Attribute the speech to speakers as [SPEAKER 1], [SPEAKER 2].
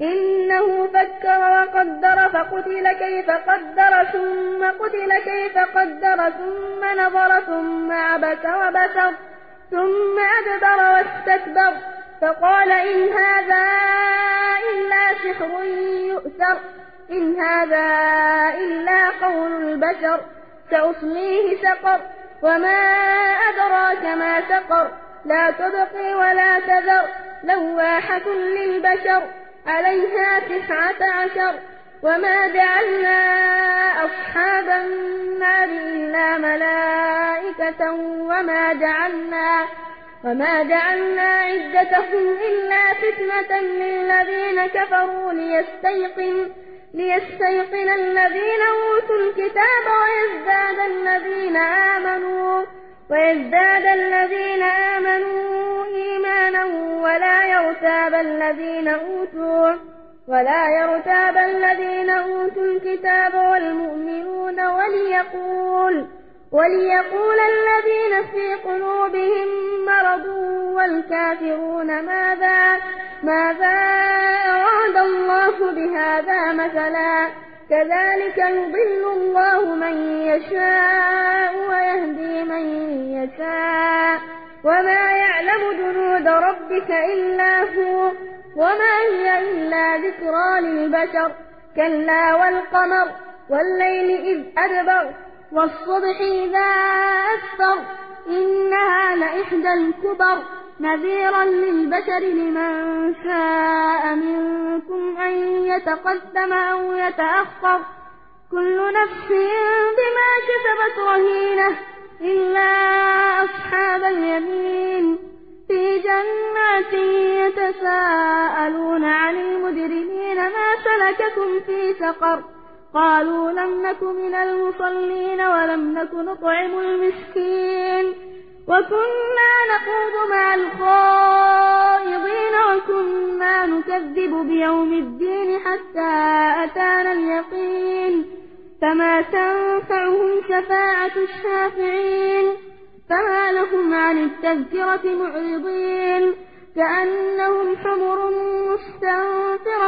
[SPEAKER 1] إنه فكر وقدر فقتل كيف قدر ثم قتل كيف قدر ثم نظر ثم عبس وبسر ثم أدبر واستكبر. فقال إن هذا إلا سحر يؤثر إن هذا إلا قول البشر سأصليه سقر. وما أدراك ما سقر لا تبقي ولا تذر لواحة للبشر. عليها تسعة عشر وما جعلنا أصحاب النار إلا ملائكة وما جعلنا وما جعلنا عدتهم إلا فتنة للذين كفروا ليستيقن ليستيقن الذين أوتوا الكتاب ويزداد الذين آمنوا ويزداد الذين يرتاب الذين أوتوا ولا يرتاب الذين أوتوا الكتاب والمؤمنون وليقول وليقول الذين في قلوبهم مرض والكافرون ماذا ماذا أراد الله بهذا مثلا كذلك يضل الله من يشاء ويهدي من يشاء وما ربك إلا هو وما هي إلا ذكرى للبشر. كلا والقمر والليل إذ أدبر والصبح إذا أسفر. إنها لإحدى الكبر نذيرا للبشر لمن شاء منكم أن يتقدم أو يتأخر. كل نفس بما كسبت رهينة إلا سلككم في سقر. قالوا لم نك من المصلين ولم نك نطعم المسكين. وكنا نقود مع الخائضين وكنا نكذب بيوم الدين حتى أتانا اليقين. فما تنفعهم شفاعة الشافعين. فما لهم عن التذكرة معرضين. كأنهم حمر